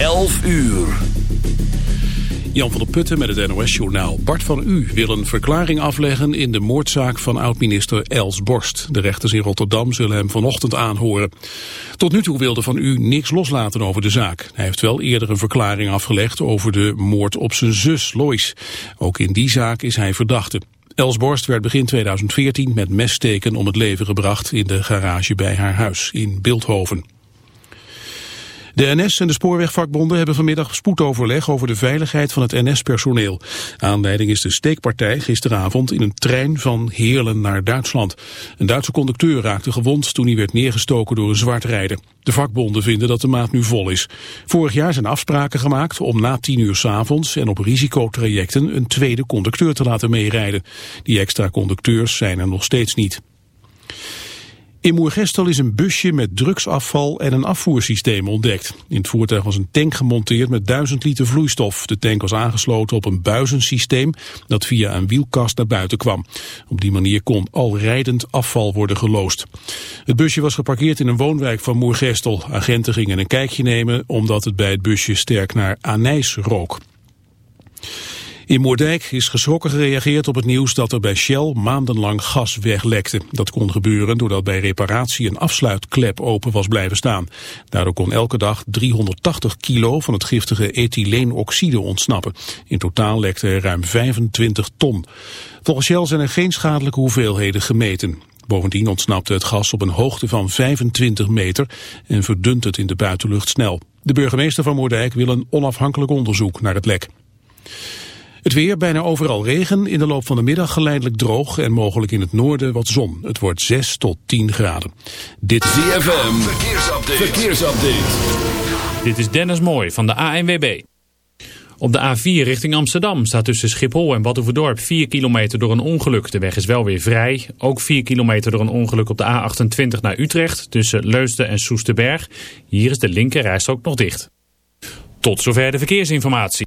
11 uur. Jan van der Putten met het NOS-journaal. Bart van U wil een verklaring afleggen in de moordzaak van oud-minister Els Borst. De rechters in Rotterdam zullen hem vanochtend aanhoren. Tot nu toe wilde Van U niks loslaten over de zaak. Hij heeft wel eerder een verklaring afgelegd over de moord op zijn zus Lois. Ook in die zaak is hij verdachte. Els Borst werd begin 2014 met messteken om het leven gebracht in de garage bij haar huis in Beeldhoven. De NS en de spoorwegvakbonden hebben vanmiddag spoedoverleg over de veiligheid van het NS-personeel. Aanleiding is de steekpartij gisteravond in een trein van Heerlen naar Duitsland. Een Duitse conducteur raakte gewond toen hij werd neergestoken door een zwartrijder. De vakbonden vinden dat de maat nu vol is. Vorig jaar zijn afspraken gemaakt om na tien uur s avonds en op risicotrajecten een tweede conducteur te laten meerijden. Die extra conducteurs zijn er nog steeds niet. In Moergestel is een busje met drugsafval en een afvoersysteem ontdekt. In het voertuig was een tank gemonteerd met 1000 liter vloeistof. De tank was aangesloten op een buizensysteem dat via een wielkast naar buiten kwam. Op die manier kon al rijdend afval worden geloosd. Het busje was geparkeerd in een woonwijk van Moergestel. Agenten gingen een kijkje nemen omdat het bij het busje sterk naar anijs rook. In Moerdijk is geschrokken gereageerd op het nieuws dat er bij Shell maandenlang gas weglekte. Dat kon gebeuren doordat bij reparatie een afsluitklep open was blijven staan. Daardoor kon elke dag 380 kilo van het giftige ethyleenoxide ontsnappen. In totaal lekte er ruim 25 ton. Volgens Shell zijn er geen schadelijke hoeveelheden gemeten. Bovendien ontsnapte het gas op een hoogte van 25 meter en verdunt het in de buitenlucht snel. De burgemeester van Moerdijk wil een onafhankelijk onderzoek naar het lek. Het weer, bijna overal regen, in de loop van de middag geleidelijk droog en mogelijk in het noorden wat zon. Het wordt 6 tot 10 graden. Dit is ZFM, verkeersupdate. verkeersupdate. Dit is Dennis Mooij van de ANWB. Op de A4 richting Amsterdam staat tussen Schiphol en Badhoevedorp 4 kilometer door een ongeluk. De weg is wel weer vrij. Ook 4 kilometer door een ongeluk op de A28 naar Utrecht tussen Leusden en Soesterberg. Hier is de linker ook nog dicht. Tot zover de verkeersinformatie.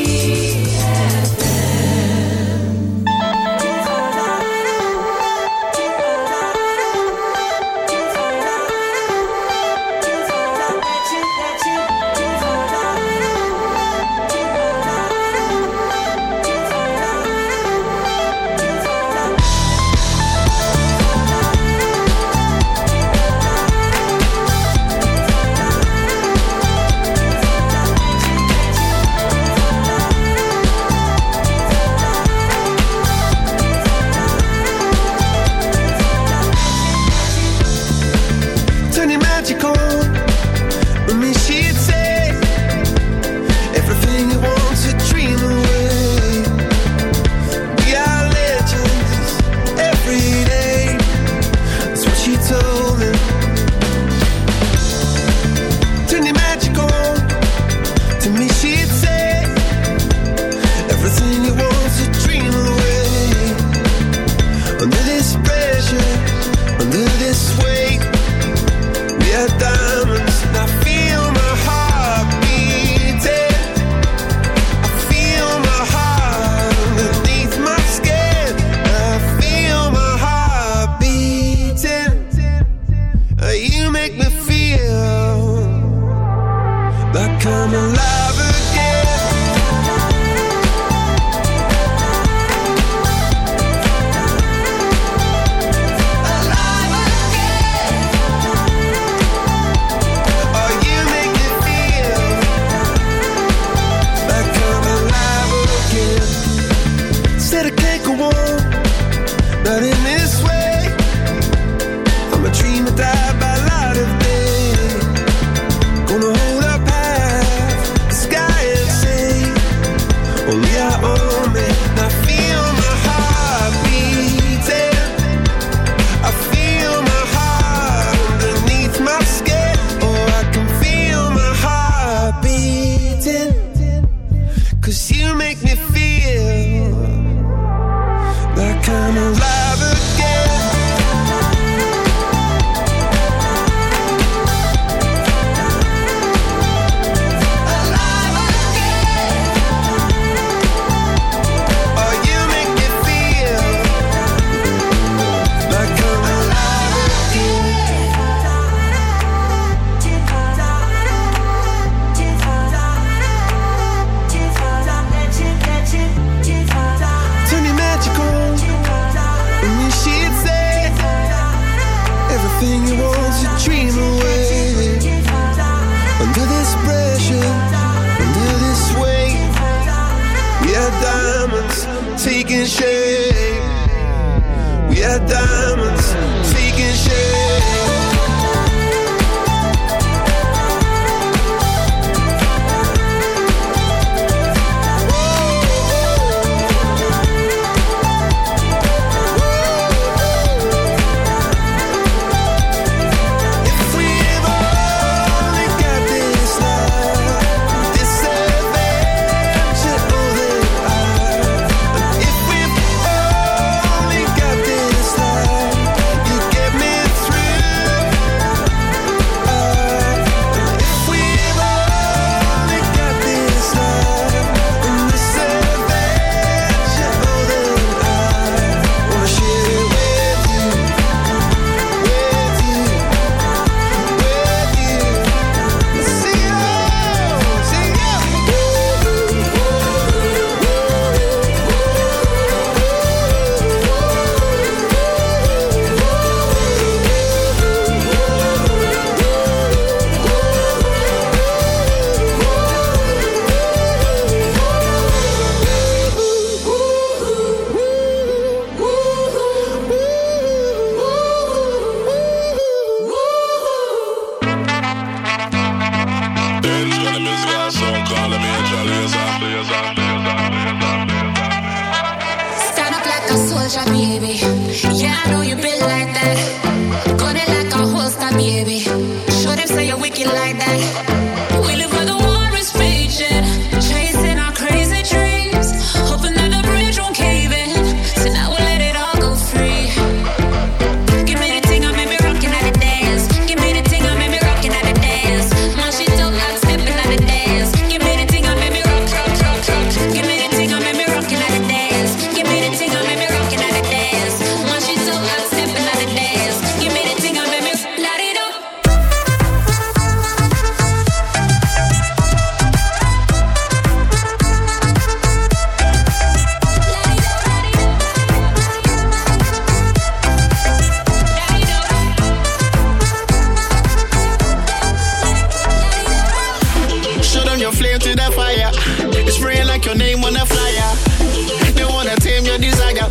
your name on a flyer. They wanna tame your desire.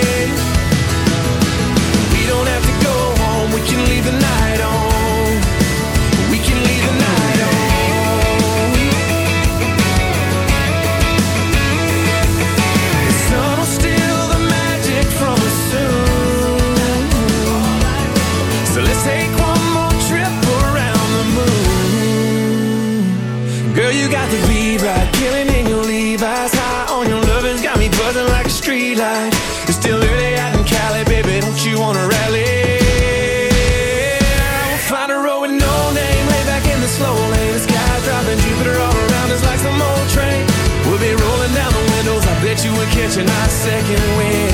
Street light. It's still early out in Cali, baby. Don't you wanna rally? We'll find a road with no name, lay back in the slow lane. The sky's dropping Jupiter all around us like some old train. We'll be rolling down the windows. I bet you would catch a nice second wind.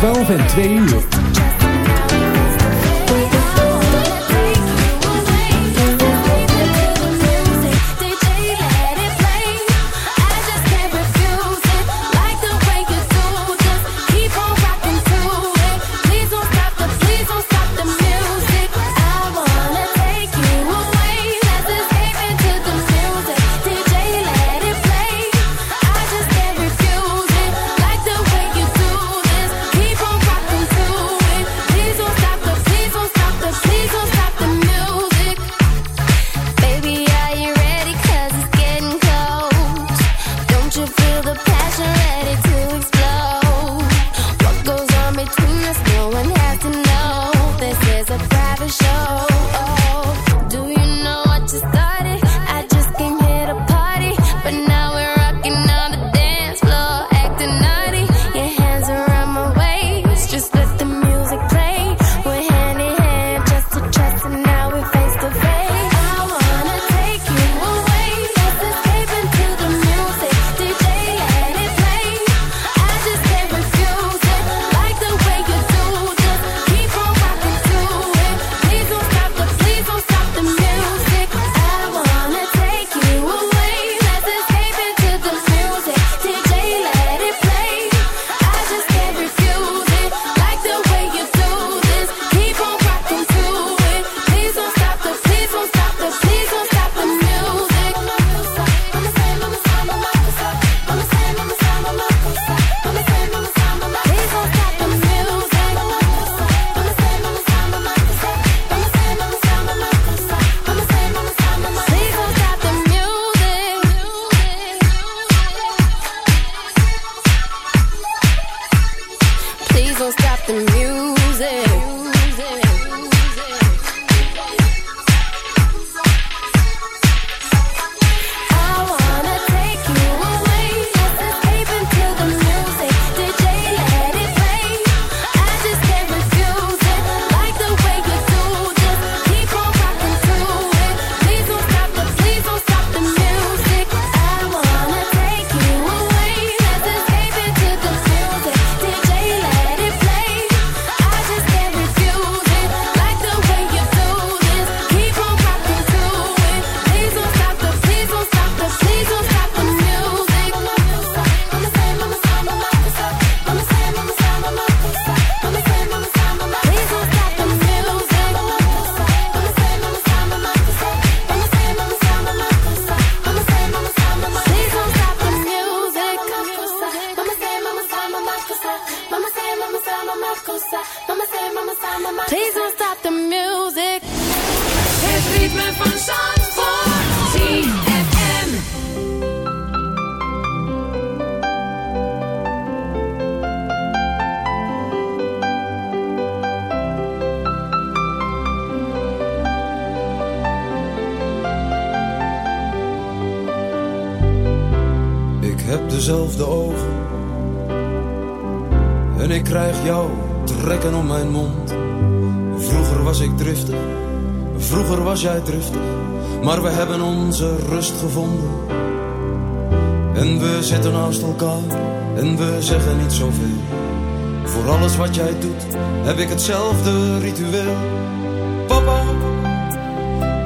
12 en 2 uur.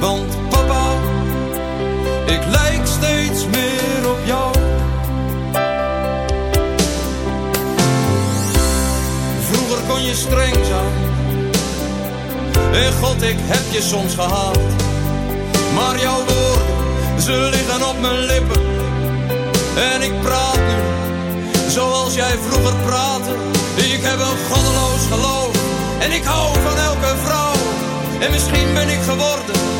Want papa, ik lijk steeds meer op jou. Vroeger kon je streng zijn. En God, ik heb je soms gehaald. Maar jouw woorden, ze liggen op mijn lippen. En ik praat nu, zoals jij vroeger praatte. Ik heb een goddeloos geloof. En ik hou van elke vrouw. En misschien ben ik geworden